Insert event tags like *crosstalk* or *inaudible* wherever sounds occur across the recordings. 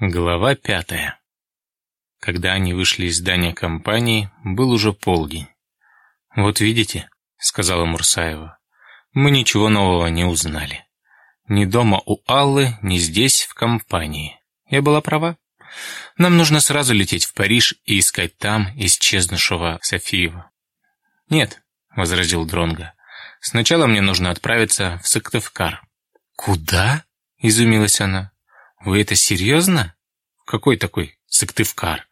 Глава пятая. Когда они вышли из здания компании, был уже полдень. «Вот видите», — сказала Мурсаева, — «мы ничего нового не узнали. Ни дома у Аллы, ни здесь, в компании. Я была права. Нам нужно сразу лететь в Париж и искать там исчезнувшего Софиева». «Нет», — возразил Дронга, — «сначала мне нужно отправиться в Сыктывкар». «Куда?» — изумилась она. «Вы это серьезно? Какой такой Сыктывкар?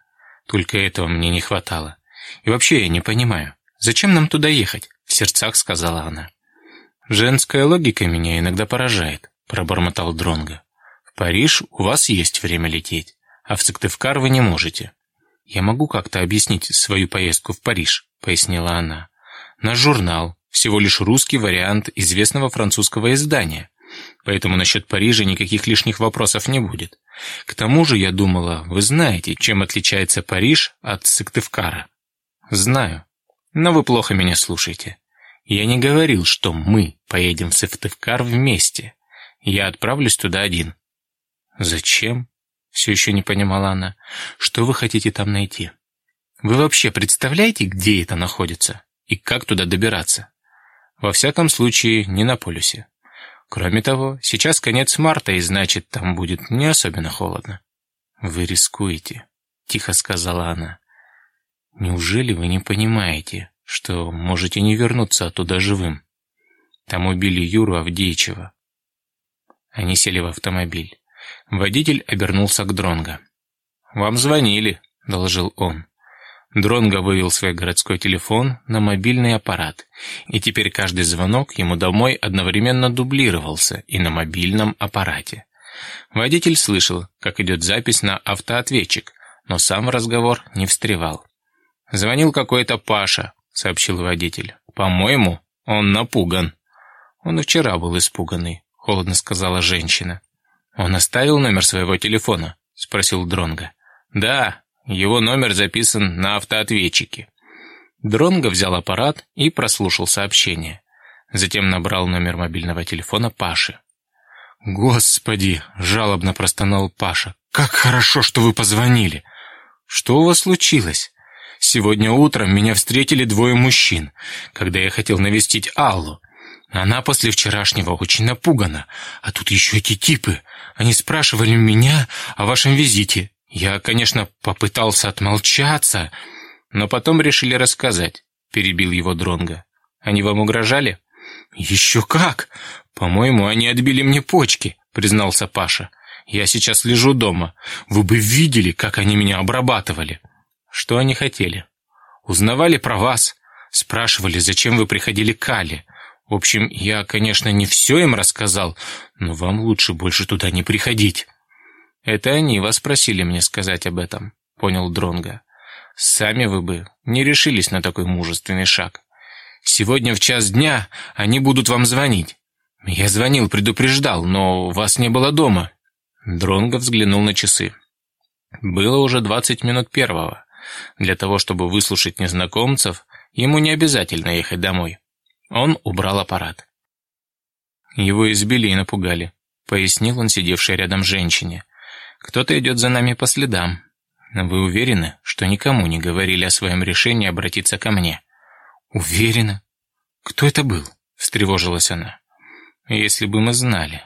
Только этого мне не хватало. И вообще я не понимаю, зачем нам туда ехать?» В сердцах сказала она. «Женская логика меня иногда поражает», пробормотал Дронго. «В Париж у вас есть время лететь, а в Сыктывкар вы не можете». «Я могу как-то объяснить свою поездку в Париж», пояснила она. «Наш журнал – всего лишь русский вариант известного французского издания. Поэтому насчет Парижа никаких лишних вопросов не будет. К тому же, я думала, вы знаете, чем отличается Париж от Сыктывкара. Знаю. Но вы плохо меня слушаете. Я не говорил, что мы поедем в Сыктывкар вместе. Я отправлюсь туда один. Зачем? Все еще не понимала она. Что вы хотите там найти? Вы вообще представляете, где это находится? И как туда добираться? Во всяком случае, не на полюсе. Кроме того, сейчас конец марта, и значит, там будет не особенно холодно. «Вы рискуете», — тихо сказала она. «Неужели вы не понимаете, что можете не вернуться оттуда живым? Там убили Юру Авдеичева». Они сели в автомобиль. Водитель обернулся к Дронго. «Вам звонили», — доложил он. Дронго вывел свой городской телефон на мобильный аппарат, и теперь каждый звонок ему домой одновременно дублировался и на мобильном аппарате. Водитель слышал, как идет запись на автоответчик, но сам в разговор не встревал. «Звонил какой-то Паша», — сообщил водитель. «По-моему, он напуган». «Он вчера был испуганный», — холодно сказала женщина. «Он оставил номер своего телефона?» — спросил Дронго. «Да, его номер записан на автоответчике. Дронго взял аппарат и прослушал сообщение. Затем набрал номер мобильного телефона Паши. «Господи!» — жалобно простонал Паша. «Как хорошо, что вы позвонили!» «Что у вас случилось?» «Сегодня утром меня встретили двое мужчин, когда я хотел навестить Аллу. Она после вчерашнего очень напугана, а тут еще эти типы. Они спрашивали меня о вашем визите. Я, конечно, попытался отмолчаться, но потом решили рассказать, перебил его Дронга. Они вам угрожали? Еще как! По-моему, они отбили мне почки, признался Паша. Я сейчас лежу дома. Вы бы видели, как они меня обрабатывали. Что они хотели? Узнавали про вас, спрашивали, зачем вы приходили к Али. В общем, я, конечно, не все им рассказал, но вам лучше больше туда не приходить. «Это они вас просили мне сказать об этом», — понял Дронга. «Сами вы бы не решились на такой мужественный шаг. Сегодня в час дня они будут вам звонить. Я звонил, предупреждал, но вас не было дома». Дронго взглянул на часы. Было уже двадцать минут первого. Для того, чтобы выслушать незнакомцев, ему не обязательно ехать домой. Он убрал аппарат. Его избили и напугали, пояснил он сидевшей рядом женщине. Кто-то идет за нами по следам. Вы уверены, что никому не говорили о своем решении обратиться ко мне? Уверена. Кто это был? Встревожилась она. Если бы мы знали.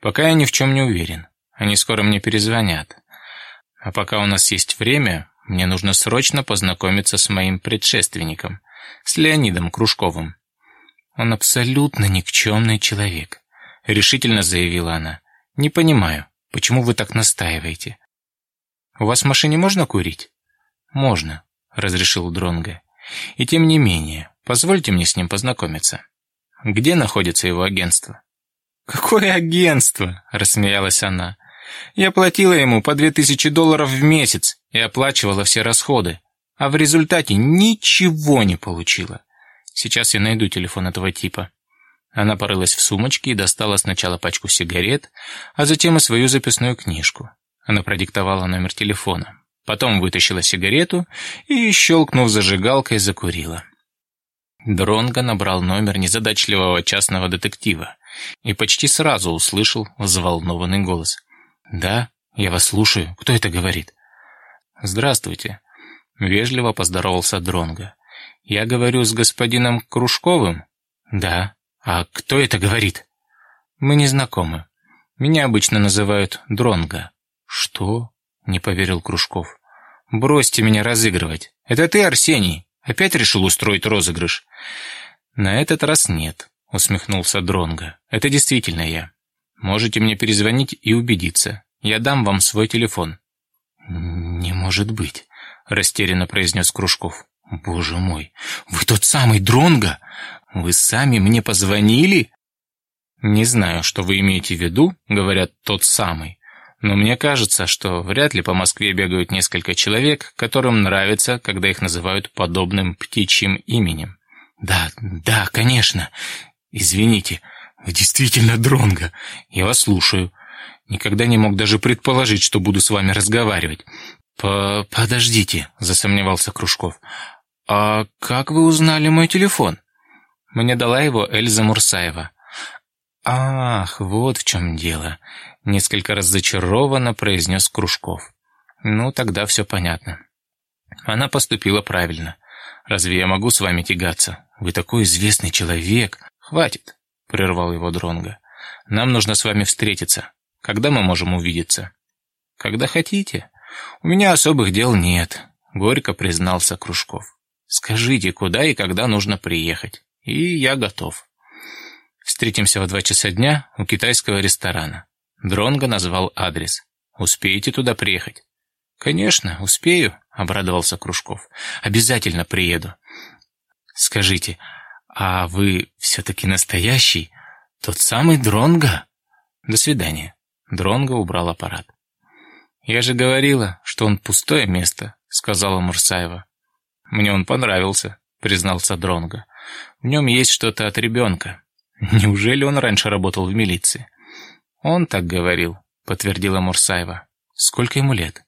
Пока я ни в чем не уверен. Они скоро мне перезвонят. А пока у нас есть время, мне нужно срочно познакомиться с моим предшественником, с Леонидом Кружковым. Он абсолютно никчемный человек, решительно заявила она. Не понимаю, Почему вы так настаиваете? У вас в машине можно курить? Можно, разрешил Дронга. И тем не менее, позвольте мне с ним познакомиться. Где находится его агентство? Какое агентство? рассмеялась она. Я платила ему по две тысячи долларов в месяц и оплачивала все расходы, а в результате ничего не получила. Сейчас я найду телефон этого типа. Она порылась в сумочке и достала сначала пачку сигарет, а затем и свою записную книжку. Она продиктовала номер телефона. Потом вытащила сигарету и, щелкнув зажигалкой, закурила. Дронго набрал номер незадачливого частного детектива и почти сразу услышал взволнованный голос. «Да, Я вас слушаю. Кто это говорит?» «Здравствуйте», — вежливо поздоровался Дронго. «Я говорю с господином Кружковым?» «Да. А кто это говорит?» «Мы не знакомы. Меня обычно называют Дронго». «Что?» — не поверил Кружков. «Бросьте меня разыгрывать. Это ты, Арсений, опять решил устроить розыгрыш?» «На этот раз нет», — усмехнулся Дронго. «Это действительно я. Можете мне перезвонить и убедиться. Я дам вам свой телефон». «Не может быть», — растерянно произнес Кружков. «Боже мой, вы тот самый Дронго? Вы сами мне позвонили?» «Не знаю, что вы имеете в виду», — говорят «тот самый». Но мне кажется, что вряд ли по Москве бегают несколько человек, которым нравится, когда их называют подобным птичьим именем. «Да, да, конечно. Извините, вы действительно Дронго. Я вас слушаю. Никогда не мог даже предположить, что буду с вами разговаривать. По «Подождите», — засомневался Кружков. «А как вы узнали мой телефон?» Мне дала его Эльза Мурсаева. «Ах, вот в чем дело», — несколько разочарованно произнес Кружков. «Ну, тогда все понятно». Она поступила правильно. «Разве я могу с вами тягаться? Вы такой известный человек». «Хватит», — прервал его Дронга. «Нам нужно с вами встретиться. Когда мы можем увидеться?» «Когда хотите. У меня особых дел нет», — горько признался Кружков. «Скажите, куда и когда нужно приехать, и я готов». Встретимся в два часа дня у китайского ресторана. Дронго назвал адрес. Успеете туда приехать? Конечно, успею, обрадовался Кружков. Обязательно приеду. Скажите, а вы все-таки настоящий? Тот самый Дронго? До свидания. Дронго убрал аппарат. «Я же говорила, что он пустое место», — сказала Мурсаева. «Мне он понравился», — признался Дронго. «В нем есть что-то от ребенка. Неужели он раньше работал в милиции? Он так говорил, подтвердила Мурсаева. Сколько ему лет?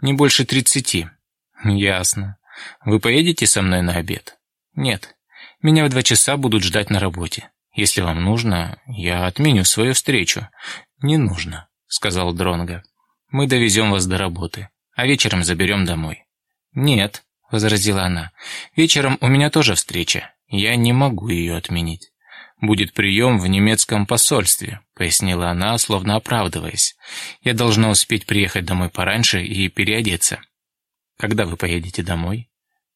Не больше тридцати. Ясно. Вы поедете со мной на обед? Нет. Меня в два часа будут ждать на работе. Если вам нужно, я отменю свою встречу. Не нужно, сказал Дронга. Мы довезем вас до работы, а вечером заберем домой. Нет, возразила она. Вечером у меня тоже встреча. Я не могу ее отменить будет прием в немецком посольстве», — пояснила она, словно оправдываясь. «Я должна успеть приехать домой пораньше и переодеться». «Когда вы поедете домой?»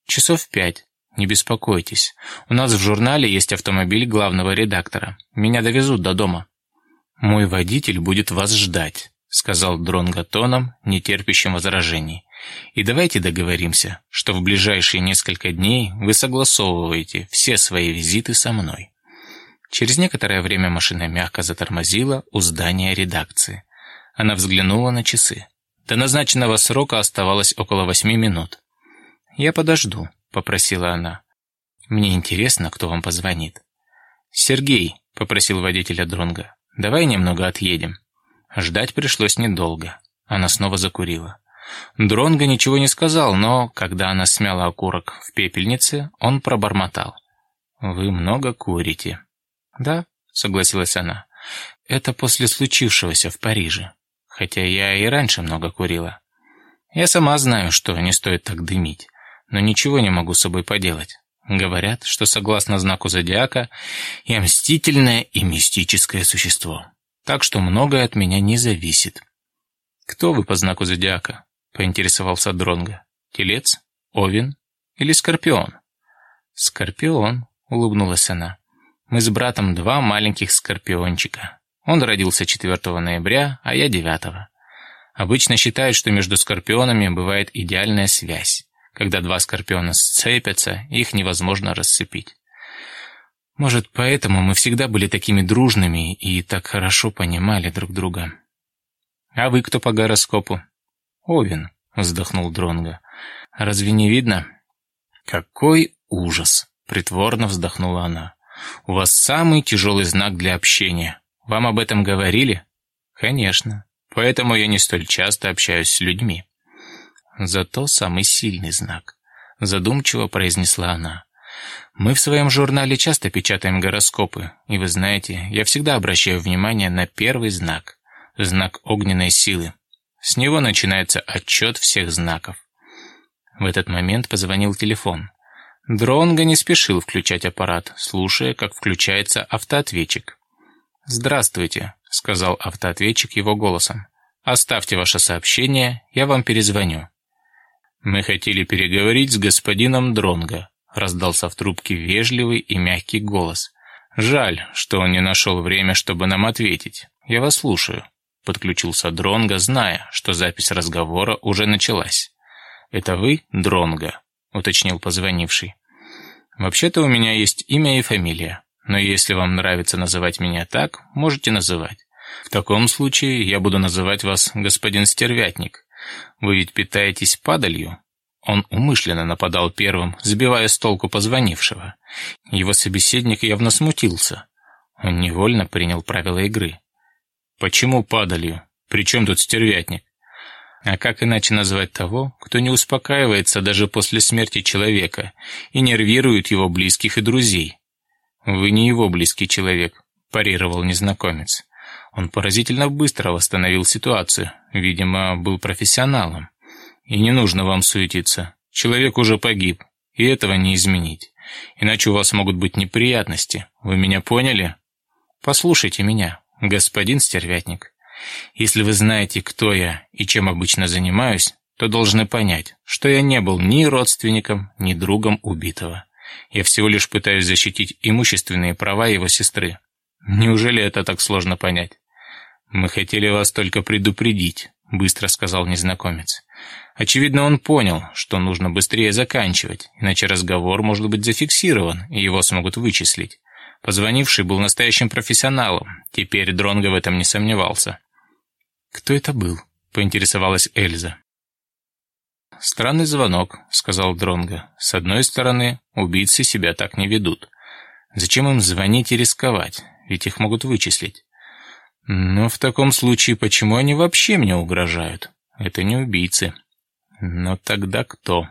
«Часов пять. Не беспокойтесь. У нас в журнале есть автомобиль главного редактора. Меня довезут до дома». «Мой водитель будет вас ждать», — сказал Дронго тоном, нетерпящим возражений. «И давайте договоримся, что в ближайшие несколько дней вы согласовываете все свои визиты со мной». Через некоторое время машина мягко затормозила у здания редакции. Она взглянула на часы. До назначенного срока оставалось около восьми минут. «Я подожду», — попросила она. «Мне интересно, кто вам позвонит». «Сергей», — попросил водителя Дронга, — «давай немного отъедем». Ждать пришлось недолго. Она снова закурила. Дронго ничего не сказал, но, когда она смяла окурок в пепельнице, он пробормотал. «Вы много курите». «Да», — согласилась она, — «это после случившегося в Париже. Хотя я и раньше много курила. Я сама знаю, что не стоит так дымить, но ничего не могу с собой поделать. Говорят, что согласно знаку зодиака я мстительное и мистическое существо. Так что многое от меня не зависит. Кто вы по знаку зодиака? Поинтересовался Дронга. Телец, Овен или Скорпион? Скорпион, улыбнулась она. Мы с братом два маленьких скорпиончика. Он родился 4 ноября, а я 9. Обычно считают, что между скорпионами бывает идеальная связь. Когда два скорпиона сцепятся, их невозможно расцепить. Может, поэтому мы всегда были такими дружными и так хорошо понимали друг друга. А вы кто по гороскопу? Овен, вздохнул Дронга. Разве не видно? Какой ужас, притворно вздохнула она. У вас самый тяжелый знак для общения. Вам об этом говорили? Конечно. Поэтому я не столь часто общаюсь с людьми. Зато самый сильный знак. Задумчиво произнесла она. Мы в своем журнале часто печатаем гороскопы, и вы знаете, я всегда обращаю внимание на первый знак. Знак огненной силы. С него начинается отчет всех знаков. В этот момент позвонил телефон. Дронго не спешил включать аппарат, слушая, как включается автоответчик. «Здравствуйте», — сказал автоответчик его голосом. «Оставьте ваше сообщение, я вам перезвоню». «Мы хотели переговорить с господином Дронго», — раздался в трубке вежливый и мягкий голос. «Жаль, что он не нашел время, чтобы нам ответить. Я вас слушаю», — подключился Дронго, зная, что запись разговора уже началась. «Это вы, Дронго?» — уточнил позвонивший. «Вообще-то у меня есть имя и фамилия, но если вам нравится называть меня так, можете называть. В таком случае я буду называть вас господин Стервятник. Вы ведь питаетесь падалью?» Он умышленно нападал первым, сбивая с толку позвонившего. Его собеседник явно смутился. Он невольно принял правила игры. «Почему падалью? Причем тут стервятник? А как иначе назвать того, кто не успокаивается даже после смерти человека и нервирует его близких и друзей? Вы не его близкий человек, парировал незнакомец. Он поразительно быстро восстановил ситуацию, видимо, был профессионалом. И не нужно вам суетиться. Человек уже погиб, и этого не изменить. Иначе у вас могут быть неприятности. Вы меня поняли? Послушайте меня, господин стервятник. Если вы знаете, кто я и чем обычно занимаюсь, то должны понять, что я не был ни родственником, ни другом убитого. Я всего лишь пытаюсь защитить имущественные права его сестры. Неужели это так сложно понять? Мы хотели вас только предупредить, быстро сказал незнакомец. Очевидно, он понял, что нужно быстрее заканчивать, иначе разговор может быть зафиксирован, и его смогут вычислить. Позвонивший был настоящим профессионалом, теперь Дронго в этом не сомневался. «Кто это был?» — поинтересовалась Эльза. «Странный звонок», — сказал Дронго. «С одной стороны, убийцы себя так не ведут. Зачем им звонить и рисковать? Ведь их могут вычислить. Но в таком случае почему они вообще мне угрожают? Это не убийцы. Но тогда кто?»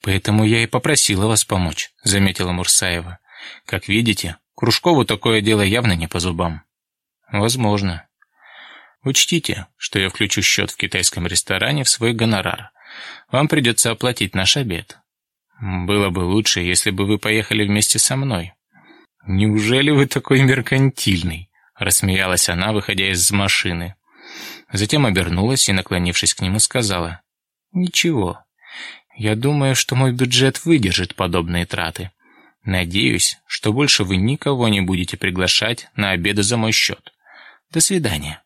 «Поэтому я и попросила вас помочь», — заметила Мурсаева. «Как видите, Кружкову такое дело явно не по зубам». «Возможно. Учтите, что я включу счет в китайском ресторане в свой гонорар. Вам придется оплатить наш обед. Было бы лучше, если бы вы поехали вместе со мной. Неужели вы такой меркантильный? Рассмеялась она, выходя из машины. Затем обернулась и, наклонившись к нему, сказала. Ничего. Я думаю, что мой бюджет выдержит подобные траты. Надеюсь, что больше вы никого не будете приглашать на обеды за мой счет. До свидания.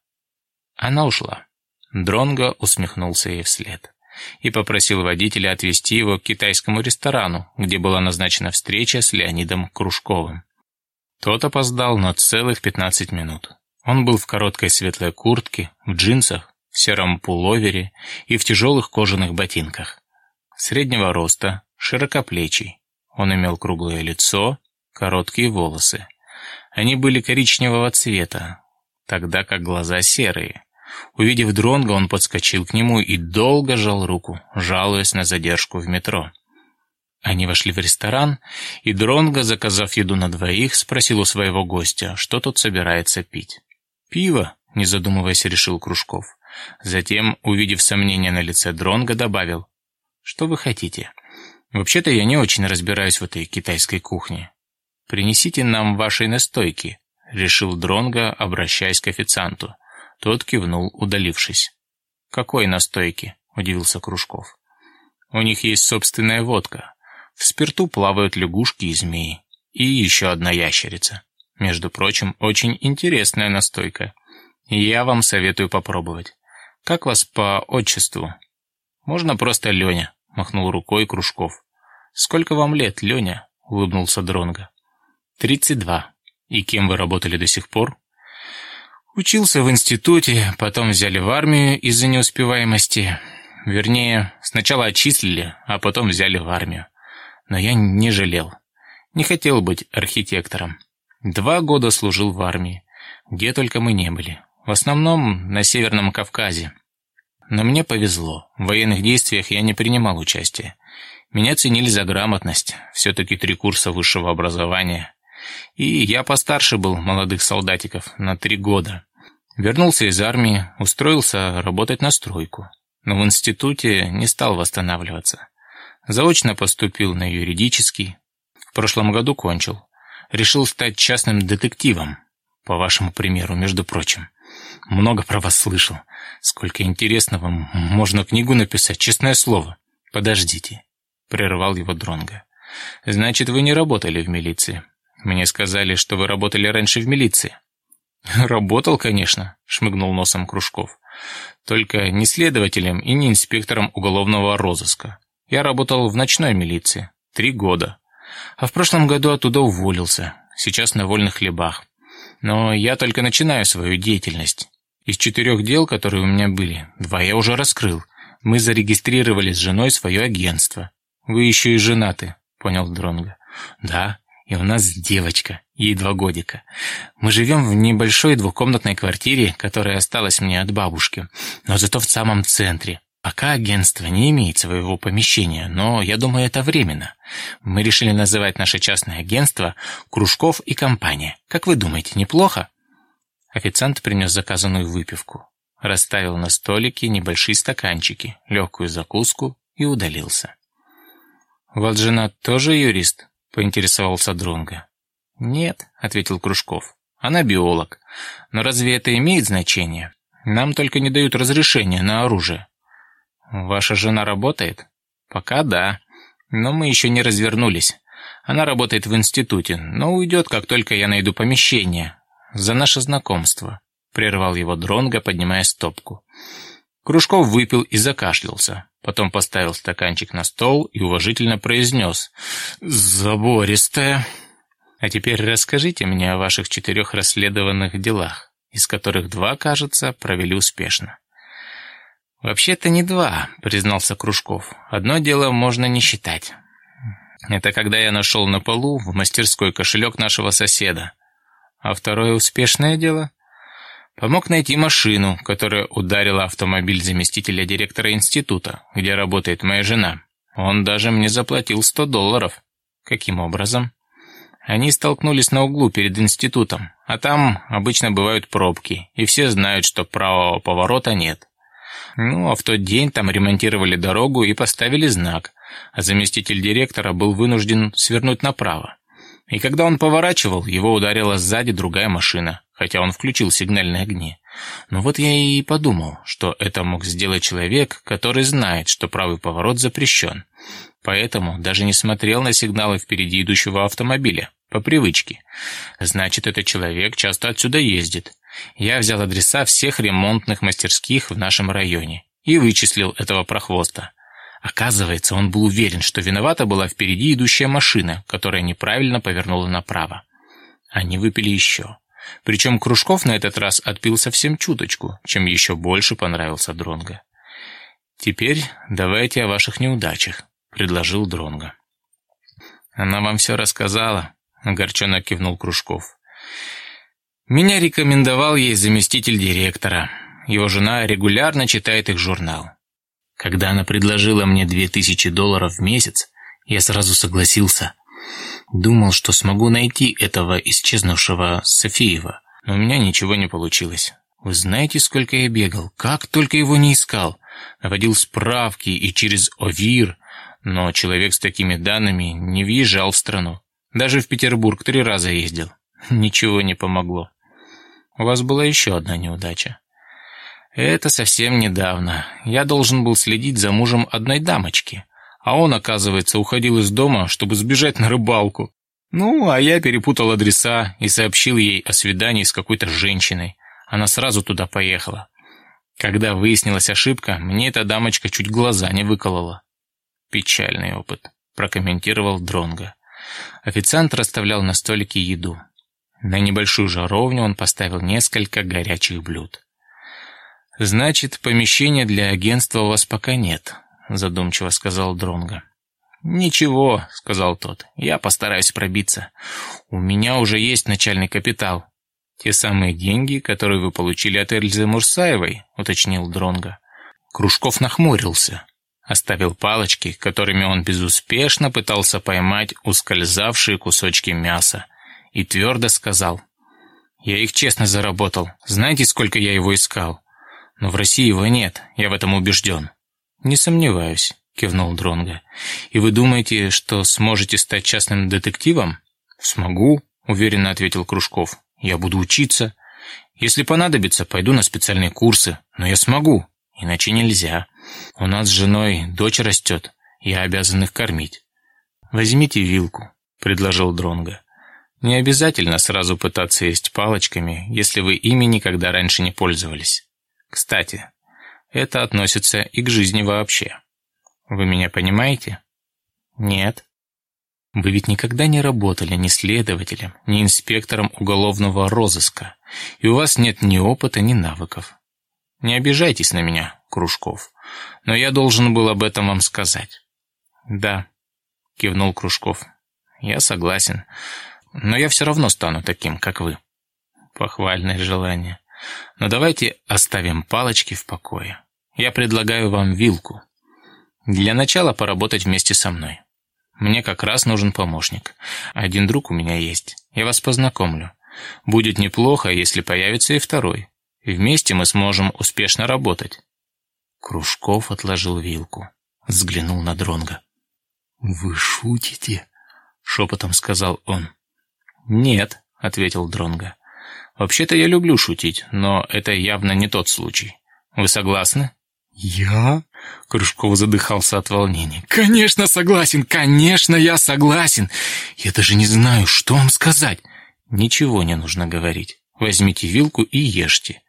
Она ушла. Дронго усмехнулся ей вслед и попросил водителя отвезти его к китайскому ресторану, где была назначена встреча с Леонидом Кружковым. Тот опоздал на целых 15 минут. Он был в короткой светлой куртке, в джинсах, в сером пуловере и в тяжелых кожаных ботинках. Среднего роста, широкоплечий. Он имел круглое лицо, короткие волосы. Они были коричневого цвета, тогда как глаза серые. Увидев Дронга, он подскочил к нему и долго жал руку, жалуясь на задержку в метро. Они вошли в ресторан, и Дронго, заказав еду на двоих, спросил у своего гостя, что тот собирается пить. «Пиво», — не задумываясь, решил Кружков. Затем, увидев сомнение на лице Дронга, добавил, «Что вы хотите? Вообще-то я не очень разбираюсь в этой китайской кухне. Принесите нам вашей настойки», — решил Дронга, обращаясь к официанту. Тот кивнул, удалившись. «Какой настойки?» – удивился Кружков. «У них есть собственная водка. В спирту плавают лягушки и змеи. И еще одна ящерица. Между прочим, очень интересная настойка. я вам советую попробовать. Как вас по отчеству?» «Можно просто Леня», – махнул рукой Кружков. «Сколько вам лет, Леня?» – улыбнулся Дронго. «Тридцать два. И кем вы работали до сих пор?» Учился в институте, потом взяли в армию из-за неуспеваемости. Вернее, сначала отчислили, а потом взяли в армию. Но я не жалел. Не хотел быть архитектором. Два года служил в армии. Где только мы не были. В основном на Северном Кавказе. Но мне повезло. В военных действиях я не принимал участия. Меня ценили за грамотность. Все-таки три курса высшего образования. И я постарше был молодых солдатиков на три года. Вернулся из армии, устроился работать на стройку. Но в институте не стал восстанавливаться. Заочно поступил на юридический. В прошлом году кончил. Решил стать частным детективом. По вашему примеру, между прочим. Много про вас слышал. Сколько интересного. Можно книгу написать, честное слово. Подождите. Прервал его Дронга. Значит, вы не работали в милиции. Мне сказали, что вы работали раньше в милиции. *laughs* «Работал, конечно», — шмыгнул носом Кружков. «Только не следователем и не инспектором уголовного розыска. Я работал в ночной милиции. Три года. А в прошлом году оттуда уволился. Сейчас на вольных хлебах. Но я только начинаю свою деятельность. Из четырех дел, которые у меня были, два я уже раскрыл. Мы зарегистрировали с женой свое агентство. Вы еще и женаты, понял Дронга. Да, и у нас девочка, ей два годика. Мы живем в небольшой двухкомнатной квартире, которая осталась мне от бабушки, но зато в самом центре. Пока агентство не имеет своего помещения, но я думаю, это временно. Мы решили называть наше частное агентство «Кружков и компания». Как вы думаете, неплохо? Официант принес заказанную выпивку, расставил на столике небольшие стаканчики, легкую закуску и удалился. «У вас жена тоже юрист?» — поинтересовался Дронга. «Нет», — ответил Кружков. «Она биолог. Но разве это имеет значение? Нам только не дают разрешения на оружие. «Ваша жена работает?» «Пока да. Но мы еще не развернулись. Она работает в институте, но уйдет, как только я найду помещение. За наше знакомство», — прервал его Дронго, поднимая стопку. Кружков выпил и закашлялся. Потом поставил стаканчик на стол и уважительно произнес «Забористая». «А теперь расскажите мне о ваших четырех расследованных делах, из которых два, кажется, провели успешно». «Вообще-то не два», — признался Кружков. «Одно дело можно не считать. Это когда я нашел на полу в мастерской кошелек нашего соседа. А второе успешное дело помог найти машину, которая ударила автомобиль заместителя директора института, где работает моя жена. Он даже мне заплатил сто долларов. Каким образом? Они столкнулись на углу перед институтом, а там обычно бывают пробки, и все знают, что правого поворота нет. Ну, а в тот день там ремонтировали дорогу и поставили знак, а заместитель директора был вынужден свернуть направо. И когда он поворачивал, его ударила сзади другая машина, хотя он включил сигнальные огни. Но вот я и подумал, что это мог сделать человек, который знает, что правый поворот запрещен. Поэтому даже не смотрел на сигналы впереди идущего автомобиля, по привычке. Значит, этот человек часто отсюда ездит. Я взял адреса всех ремонтных мастерских в нашем районе и вычислил этого прохвоста. Оказывается, он был уверен, что виновата была впереди идущая машина, которая неправильно повернула направо. Они выпили еще. Причем Кружков на этот раз отпил совсем чуточку, чем еще больше понравился Дронго. «Теперь давайте о ваших неудачах», — предложил Дронго. «Она вам все рассказала», — огорченно кивнул Кружков. Меня рекомендовал ей заместитель директора. Его жена регулярно читает их журнал. Когда она предложила мне две тысячи долларов в месяц, я сразу согласился. Думал, что смогу найти этого исчезнувшего Софиева, но у меня ничего не получилось. Вы знаете, сколько я бегал, как только его не искал. Наводил справки и через ОВИР, но человек с такими данными не въезжал в страну. Даже в Петербург три раза ездил. Ничего не помогло. У вас была еще одна неудача. Это совсем недавно. Я должен был следить за мужем одной дамочки, а он, оказывается, уходил из дома, чтобы сбежать на рыбалку. Ну, а я перепутал адреса и сообщил ей о свидании с какой-то женщиной. Она сразу туда поехала. Когда выяснилась ошибка, мне эта дамочка чуть глаза не выколола. Печальный опыт, прокомментировал Дронга. Официант расставлял на столике еду. На небольшую жаровню он поставил несколько горячих блюд. «Значит, помещения для агентства у вас пока нет», — задумчиво сказал Дронго. «Ничего», — сказал тот, — «я постараюсь пробиться. У меня уже есть начальный капитал». «Те самые деньги, которые вы получили от Эльзы Мурсаевой», — уточнил Дронго. Кружков нахмурился, оставил палочки, которыми он безуспешно пытался поймать ускользавшие кусочки мяса, и твердо сказал, Я их честно заработал. Знаете, сколько я его искал? Но в России его нет, я в этом убежден». «Не сомневаюсь», — кивнул Дронга. «И вы думаете, что сможете стать частным детективом?» «Смогу», — уверенно ответил Кружков. «Я буду учиться. Если понадобится, пойду на специальные курсы. Но я смогу, иначе нельзя. У нас с женой дочь растет, я обязан их кормить». «Возьмите вилку», — предложил Дронга. «Не обязательно сразу пытаться есть палочками, если вы ими никогда раньше не пользовались. Кстати, это относится и к жизни вообще. Вы меня понимаете?» «Нет», вы ведь никогда не работали ни следователем, ни инспектором уголовного розыска, и у вас нет ни опыта, ни навыков. Не обижайтесь на меня, Кружков, но я должен был об этом вам сказать. Да, кивнул Кружков. Я согласен, но я все равно стану таким, как вы. Похвальное желание. Но давайте оставим палочки в покое. Я предлагаю вам вилку. Для начала поработать вместе со мной. Мне как раз нужен помощник. Один друг у меня есть. Я вас познакомлю. Будет неплохо, если появится и второй. Вместе мы сможем успешно работать». Кружков отложил вилку. Взглянул на Дронга. «Вы шутите?» — шепотом сказал он. «Нет», — ответил Дронга. «Вообще-то я люблю шутить, но это явно не тот случай. Вы согласны?» «Я?» — Кружков задыхался от волнения. «Конечно согласен! Конечно, я согласен! Я даже не знаю, что вам сказать!» «Ничего не нужно говорить. Возьмите вилку и ешьте.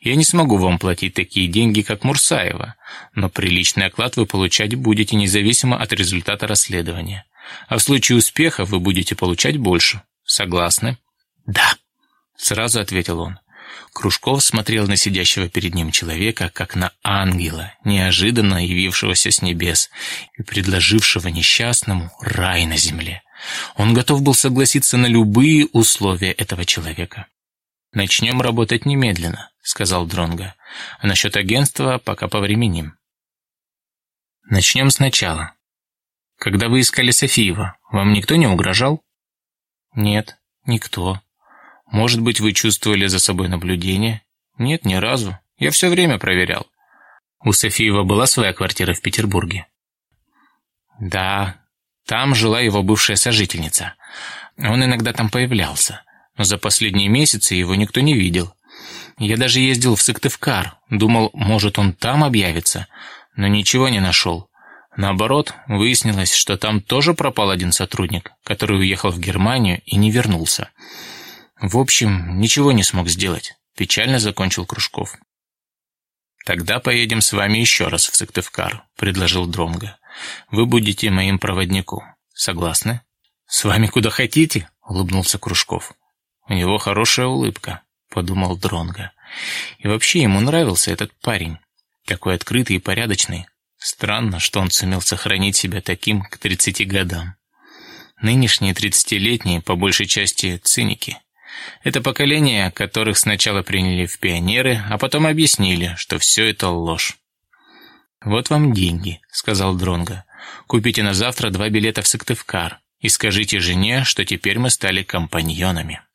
Я не смогу вам платить такие деньги, как Мурсаева, но приличный оклад вы получать будете независимо от результата расследования. А в случае успеха вы будете получать больше. Согласны?» «Да», — сразу ответил он. Кружков смотрел на сидящего перед ним человека, как на ангела, неожиданно явившегося с небес и предложившего несчастному рай на земле. Он готов был согласиться на любые условия этого человека. «Начнем работать немедленно», — сказал Дронга. «А насчет агентства пока повременим». «Начнем сначала. Когда вы искали Софиева, вам никто не угрожал?» «Нет, никто», может быть, вы чувствовали за собой наблюдение? Нет, ни разу. Я все время проверял. У Софиева была своя квартира в Петербурге? Да, там жила его бывшая сожительница. Он иногда там появлялся, но за последние месяцы его никто не видел. Я даже ездил в Сыктывкар, думал, может, он там объявится, но ничего не нашел. Наоборот, выяснилось, что там тоже пропал один сотрудник, который уехал в Германию и не вернулся. В общем, ничего не смог сделать. Печально закончил Кружков. «Тогда поедем с вами еще раз в Сыктывкар», — предложил Дронга. «Вы будете моим проводником. Согласны?» «С вами куда хотите», — улыбнулся Кружков. «У него хорошая улыбка», — подумал Дронга. «И вообще ему нравился этот парень. Такой открытый и порядочный. Странно, что он сумел сохранить себя таким к тридцати годам. Нынешние тридцатилетние, по большей части, циники. Это поколение, которых сначала приняли в пионеры, а потом объяснили, что все это ложь. «Вот вам деньги», — сказал Дронго. «Купите на завтра два билета в Сыктывкар и скажите жене, что теперь мы стали компаньонами».